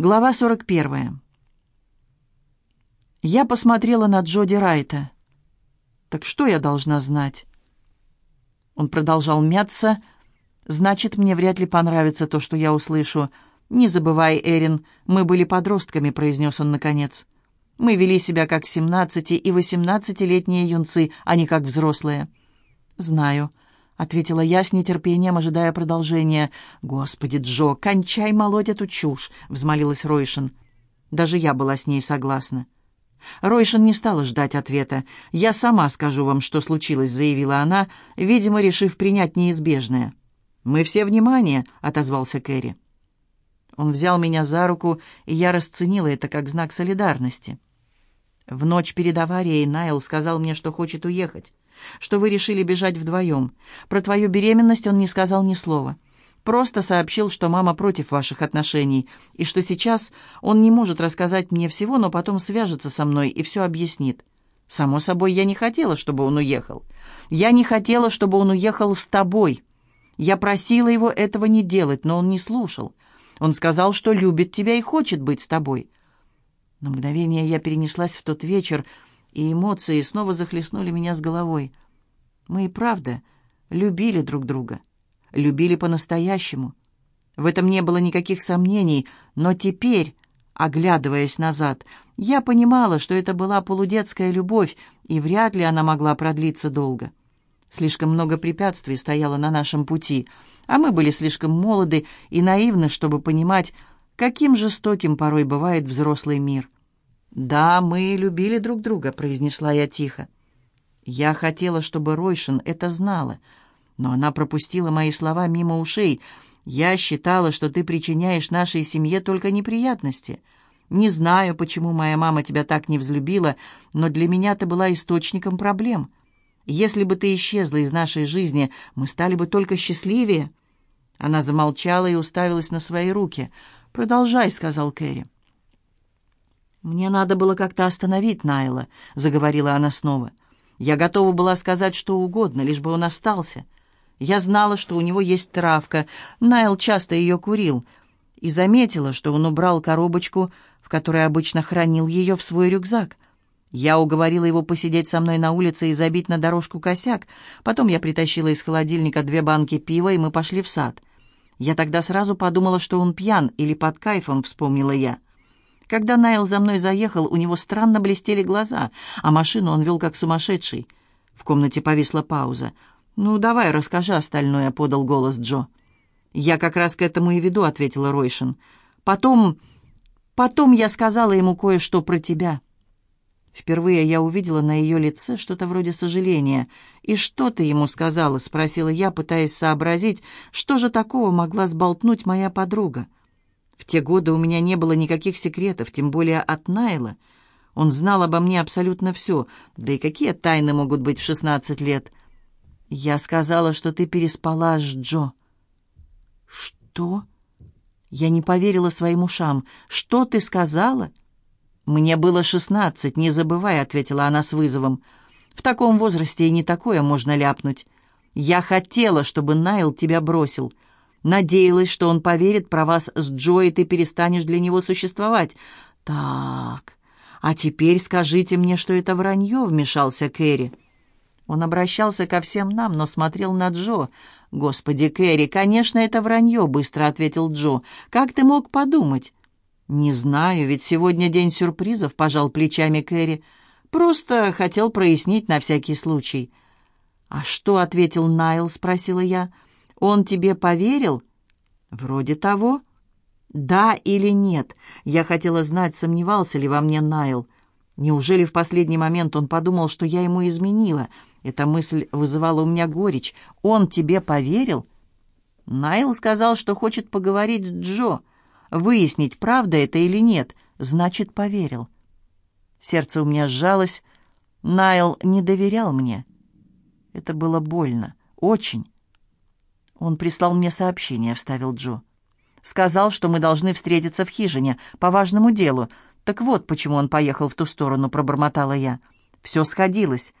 Глава 41. Я посмотрела на Джоди Райта. «Так что я должна знать?» Он продолжал мяться. «Значит, мне вряд ли понравится то, что я услышу. Не забывай, Эрин, мы были подростками», — произнес он наконец. «Мы вели себя как семнадцати- и восемнадцатилетние юнцы, а не как взрослые». «Знаю», — ответила я с нетерпением, ожидая продолжения. «Господи, Джо, кончай молоть эту чушь!» — взмолилась Ройшин. Даже я была с ней согласна. Ройшин не стала ждать ответа. «Я сама скажу вам, что случилось», — заявила она, видимо, решив принять неизбежное. «Мы все внимание», — отозвался Кэрри. Он взял меня за руку, и я расценила это как знак солидарности. В ночь перед аварией Найл сказал мне, что хочет уехать что вы решили бежать вдвоем. Про твою беременность он не сказал ни слова. Просто сообщил, что мама против ваших отношений, и что сейчас он не может рассказать мне всего, но потом свяжется со мной и все объяснит. Само собой, я не хотела, чтобы он уехал. Я не хотела, чтобы он уехал с тобой. Я просила его этого не делать, но он не слушал. Он сказал, что любит тебя и хочет быть с тобой. На мгновение я перенеслась в тот вечер, и эмоции снова захлестнули меня с головой. Мы и правда любили друг друга, любили по-настоящему. В этом не было никаких сомнений, но теперь, оглядываясь назад, я понимала, что это была полудетская любовь, и вряд ли она могла продлиться долго. Слишком много препятствий стояло на нашем пути, а мы были слишком молоды и наивны, чтобы понимать, каким жестоким порой бывает взрослый мир. «Да, мы любили друг друга», — произнесла я тихо. Я хотела, чтобы Ройшин это знала, но она пропустила мои слова мимо ушей. «Я считала, что ты причиняешь нашей семье только неприятности. Не знаю, почему моя мама тебя так не взлюбила, но для меня ты была источником проблем. Если бы ты исчезла из нашей жизни, мы стали бы только счастливее». Она замолчала и уставилась на свои руки. «Продолжай», — сказал Кэрри. «Мне надо было как-то остановить Найла», — заговорила она снова. «Я готова была сказать что угодно, лишь бы он остался. Я знала, что у него есть травка. Найл часто ее курил. И заметила, что он убрал коробочку, в которой обычно хранил ее, в свой рюкзак. Я уговорила его посидеть со мной на улице и забить на дорожку косяк. Потом я притащила из холодильника две банки пива, и мы пошли в сад. Я тогда сразу подумала, что он пьян или под кайфом, вспомнила я. Когда Найл за мной заехал, у него странно блестели глаза, а машину он вел как сумасшедший. В комнате повисла пауза. «Ну, давай, расскажи остальное», — подал голос Джо. «Я как раз к этому и веду», — ответила Ройшин. «Потом... потом я сказала ему кое-что про тебя». Впервые я увидела на ее лице что-то вроде сожаления. «И что ты ему сказала?» — спросила я, пытаясь сообразить, что же такого могла сболтнуть моя подруга. В те годы у меня не было никаких секретов, тем более от Найла. Он знал обо мне абсолютно все. Да и какие тайны могут быть в шестнадцать лет? Я сказала, что ты переспала с Джо. Что? Я не поверила своим ушам. Что ты сказала? Мне было шестнадцать, не забывай, ответила она с вызовом. В таком возрасте и не такое можно ляпнуть. Я хотела, чтобы Найл тебя бросил. Надеялась, что он поверит про вас с Джо, и ты перестанешь для него существовать. Так, а теперь скажите мне, что это вранье, вмешался Кэрри. Он обращался ко всем нам, но смотрел на Джо. «Господи, Кэрри, конечно, это вранье», — быстро ответил Джо. «Как ты мог подумать?» «Не знаю, ведь сегодня день сюрпризов», — пожал плечами Кэрри. «Просто хотел прояснить на всякий случай». «А что?» — ответил Найл, — спросила я. Он тебе поверил?» «Вроде того». «Да или нет?» Я хотела знать, сомневался ли во мне Найл. Неужели в последний момент он подумал, что я ему изменила? Эта мысль вызывала у меня горечь. «Он тебе поверил?» Найл сказал, что хочет поговорить с Джо. Выяснить, правда это или нет. Значит, поверил. Сердце у меня сжалось. Найл не доверял мне. Это было больно. Очень. «Он прислал мне сообщение», — вставил Джо. «Сказал, что мы должны встретиться в хижине по важному делу. Так вот, почему он поехал в ту сторону», — пробормотала я. «Все сходилось».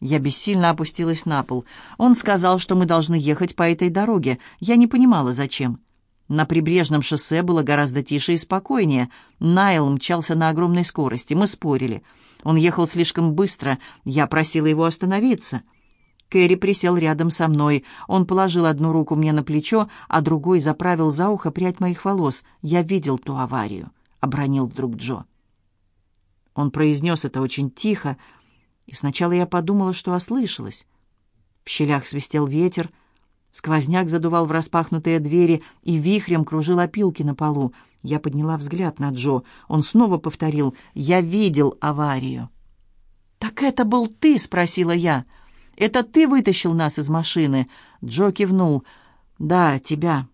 Я бессильно опустилась на пол. Он сказал, что мы должны ехать по этой дороге. Я не понимала, зачем. На прибрежном шоссе было гораздо тише и спокойнее. Найл мчался на огромной скорости. Мы спорили. Он ехал слишком быстро. Я просила его остановиться. Кэрри присел рядом со мной. Он положил одну руку мне на плечо, а другой заправил за ухо прядь моих волос. «Я видел ту аварию», — обронил вдруг Джо. Он произнес это очень тихо, и сначала я подумала, что ослышалась. В щелях свистел ветер, сквозняк задувал в распахнутые двери и вихрем кружил опилки на полу. Я подняла взгляд на Джо. Он снова повторил «Я видел аварию». «Так это был ты?» — спросила я. «Это ты вытащил нас из машины?» Джо кивнул. «Да, тебя».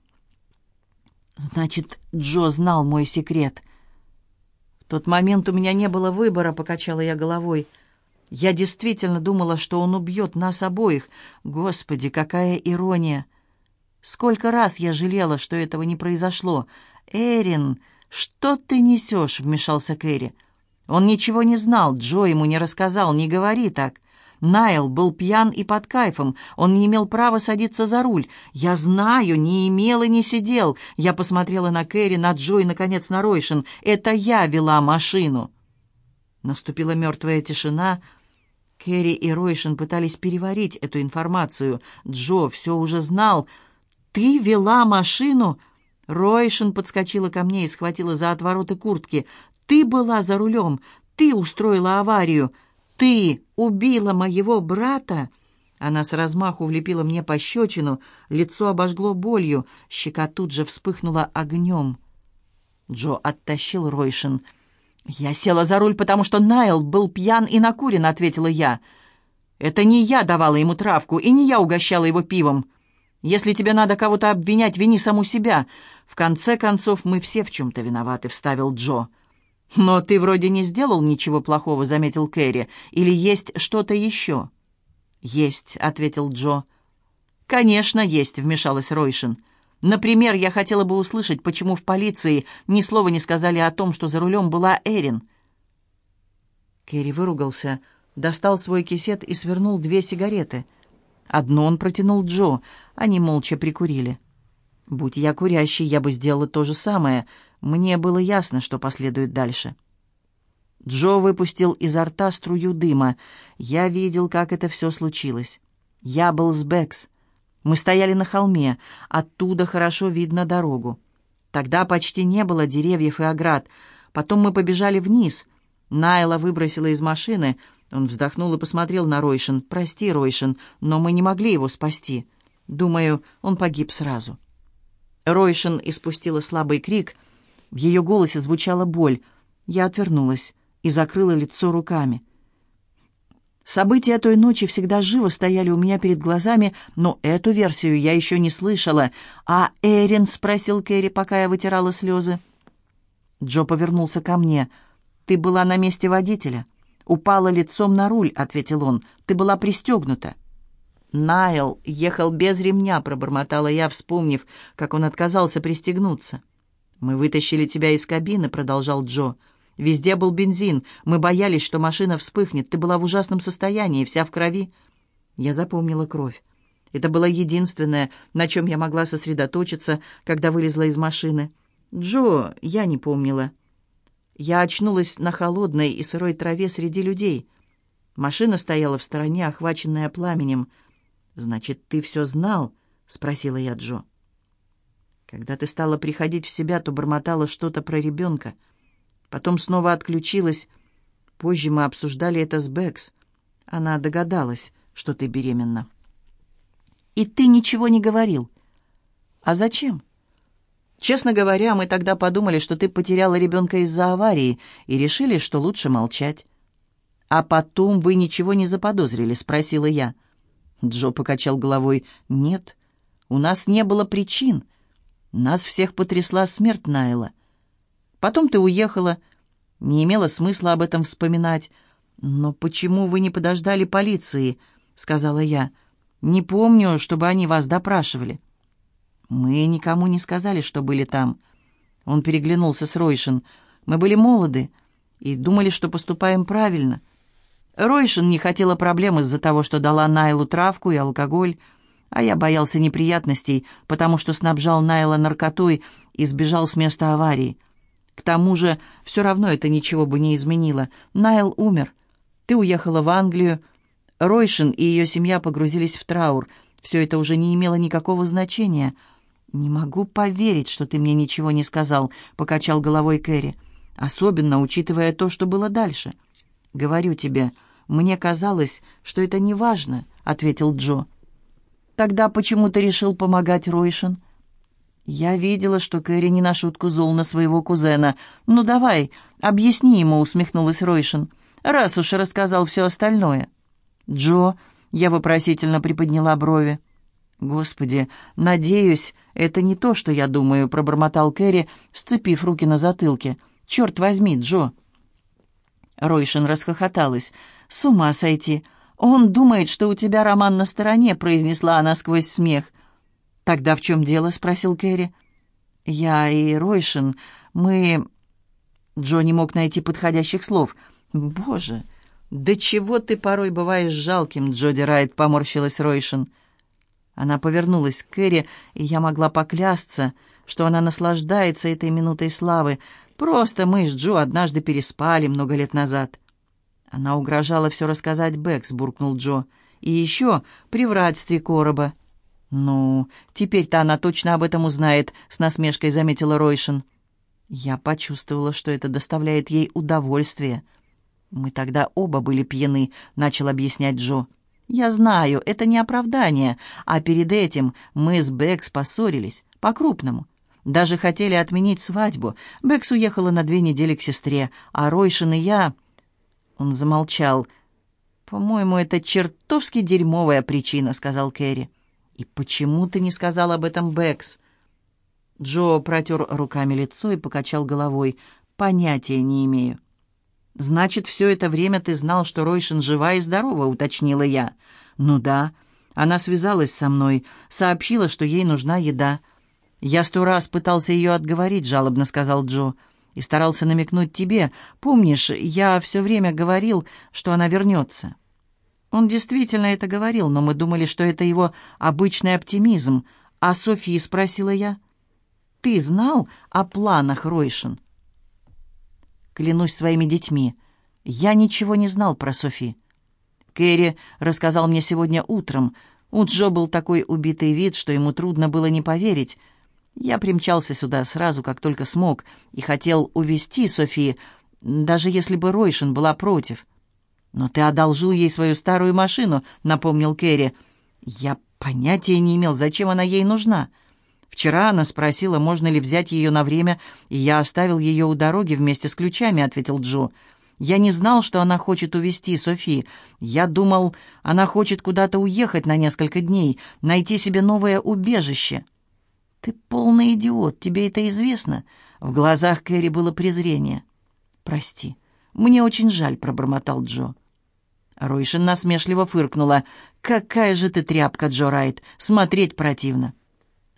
«Значит, Джо знал мой секрет». «В тот момент у меня не было выбора», — покачала я головой. Я действительно думала, что он убьет нас обоих. Господи, какая ирония! Сколько раз я жалела, что этого не произошло. «Эрин, что ты несешь?» — вмешался Кэрри. Он ничего не знал, Джо ему не рассказал, не говори так. Найл был пьян и под кайфом, он не имел права садиться за руль. Я знаю, не имел и не сидел. Я посмотрела на Кэрри, на Джо и, наконец, на Ройшин. Это я вела машину. Наступила мертвая тишина, — Кэрри и Ройшин пытались переварить эту информацию. Джо все уже знал. «Ты вела машину?» Ройшин подскочила ко мне и схватила за отвороты куртки. «Ты была за рулем! Ты устроила аварию! Ты убила моего брата!» Она с размаху влепила мне пощечину, лицо обожгло болью, щека тут же вспыхнула огнем. Джо оттащил Ройшин. «Я села за руль, потому что Найл был пьян и накурен», — ответила я. «Это не я давала ему травку, и не я угощала его пивом. Если тебе надо кого-то обвинять, вини саму себя. В конце концов, мы все в чем-то виноваты», — вставил Джо. «Но ты вроде не сделал ничего плохого», — заметил Кэрри. «Или есть что-то еще?» «Есть», — ответил Джо. «Конечно, есть», — вмешалась Ройшин. Например, я хотела бы услышать, почему в полиции ни слова не сказали о том, что за рулем была Эрин. Керри выругался, достал свой кисет и свернул две сигареты. Одну он протянул Джо, они молча прикурили. Будь я курящий, я бы сделала то же самое. Мне было ясно, что последует дальше. Джо выпустил изо рта струю дыма. Я видел, как это все случилось. Я был с Бэкс. Мы стояли на холме, оттуда хорошо видно дорогу. Тогда почти не было деревьев и оград. Потом мы побежали вниз. Найла выбросила из машины. Он вздохнул и посмотрел на Ройшин. «Прости, Ройшин, но мы не могли его спасти. Думаю, он погиб сразу». Ройшин испустила слабый крик. В ее голосе звучала боль. Я отвернулась и закрыла лицо руками. События той ночи всегда живо стояли у меня перед глазами, но эту версию я еще не слышала. «А Эрин?» — спросил Кэрри, пока я вытирала слезы. Джо повернулся ко мне. «Ты была на месте водителя. Упала лицом на руль», — ответил он. «Ты была пристегнута». «Найл ехал без ремня», — пробормотала я, вспомнив, как он отказался пристегнуться. «Мы вытащили тебя из кабины», — продолжал Джо. «Джо». Везде был бензин. Мы боялись, что машина вспыхнет. Ты была в ужасном состоянии, вся в крови. Я запомнила кровь. Это было единственное, на чем я могла сосредоточиться, когда вылезла из машины. Джо я не помнила. Я очнулась на холодной и сырой траве среди людей. Машина стояла в стороне, охваченная пламенем. «Значит, ты все знал?» — спросила я Джо. Когда ты стала приходить в себя, то бормотала что-то про ребенка — Потом снова отключилась. Позже мы обсуждали это с Бэкс. Она догадалась, что ты беременна. И ты ничего не говорил. А зачем? Честно говоря, мы тогда подумали, что ты потеряла ребенка из-за аварии и решили, что лучше молчать. А потом вы ничего не заподозрили, спросила я. Джо покачал головой. Нет, у нас не было причин. Нас всех потрясла смерть Найла. Потом ты уехала. Не имело смысла об этом вспоминать. «Но почему вы не подождали полиции?» — сказала я. «Не помню, чтобы они вас допрашивали». «Мы никому не сказали, что были там». Он переглянулся с Ройшин. «Мы были молоды и думали, что поступаем правильно». Ройшин не хотела проблем из-за того, что дала Найлу травку и алкоголь. А я боялся неприятностей, потому что снабжал Найла наркотой и сбежал с места аварии. К тому же, все равно это ничего бы не изменило. Найл умер. Ты уехала в Англию. Ройшин и ее семья погрузились в траур. Все это уже не имело никакого значения. «Не могу поверить, что ты мне ничего не сказал», — покачал головой Кэрри. «Особенно, учитывая то, что было дальше». «Говорю тебе, мне казалось, что это не важно», — ответил Джо. «Тогда почему ты решил помогать Ройшин?» Я видела, что Кэрри не на шутку зол на своего кузена. «Ну давай, объясни ему», — усмехнулась Ройшин. «Раз уж рассказал все остальное». «Джо», — я вопросительно приподняла брови. «Господи, надеюсь, это не то, что я думаю», — пробормотал Кэрри, сцепив руки на затылке. «Черт возьми, Джо!» Ройшин расхохоталась. «С ума сойти! Он думает, что у тебя роман на стороне», — произнесла она сквозь смех. «Тогда в чем дело?» — спросил Кэрри. «Я и Ройшин, мы...» Джо мог найти подходящих слов. «Боже, да чего ты порой бываешь жалким, Джоди Райт?» — поморщилась Ройшин. Она повернулась к Кэрри, и я могла поклясться, что она наслаждается этой минутой славы. Просто мы с Джо однажды переспали много лет назад. Она угрожала все рассказать Бэкс, буркнул Джо. И еще приврать с три короба. «Ну, теперь-то она точно об этом узнает», — с насмешкой заметила Ройшин. Я почувствовала, что это доставляет ей удовольствие. «Мы тогда оба были пьяны», — начал объяснять Джо. «Я знаю, это не оправдание, а перед этим мы с Бэкс поссорились, по-крупному. Даже хотели отменить свадьбу. Бэкс уехала на две недели к сестре, а Ройшин и я...» Он замолчал. «По-моему, это чертовски дерьмовая причина», — сказал Кэрри. «И почему ты не сказал об этом, Бэкс?» Джо протер руками лицо и покачал головой. «Понятия не имею». «Значит, все это время ты знал, что Ройшин жива и здорова», — уточнила я. «Ну да». Она связалась со мной, сообщила, что ей нужна еда. «Я сто раз пытался ее отговорить», — жалобно сказал Джо. «И старался намекнуть тебе. Помнишь, я все время говорил, что она вернется». Он действительно это говорил, но мы думали, что это его обычный оптимизм. А Софии спросила я. «Ты знал о планах Ройшин?» Клянусь своими детьми, я ничего не знал про Софи. Кэрри рассказал мне сегодня утром. У Джо был такой убитый вид, что ему трудно было не поверить. Я примчался сюда сразу, как только смог, и хотел увести Софи, даже если бы Ройшин была против. «Но ты одолжил ей свою старую машину», — напомнил Кэрри. «Я понятия не имел, зачем она ей нужна. Вчера она спросила, можно ли взять ее на время, и я оставил ее у дороги вместе с ключами», — ответил Джо. «Я не знал, что она хочет увезти Софи. Я думал, она хочет куда-то уехать на несколько дней, найти себе новое убежище». «Ты полный идиот, тебе это известно?» В глазах Кэрри было презрение. «Прости, мне очень жаль», — пробормотал Джо. Ройшин насмешливо фыркнула. «Какая же ты тряпка, Джо Райт! Смотреть противно!»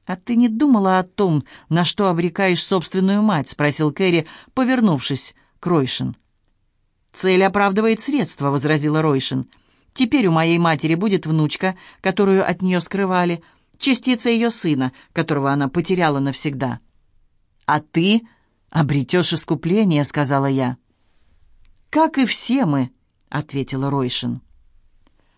«А ты не думала о том, на что обрекаешь собственную мать?» — спросил Кэрри, повернувшись к Ройшин. «Цель оправдывает средства», — возразила Ройшин. «Теперь у моей матери будет внучка, которую от нее скрывали, частица ее сына, которого она потеряла навсегда». «А ты обретешь искупление», — сказала я. «Как и все мы», — ответила Ройшин.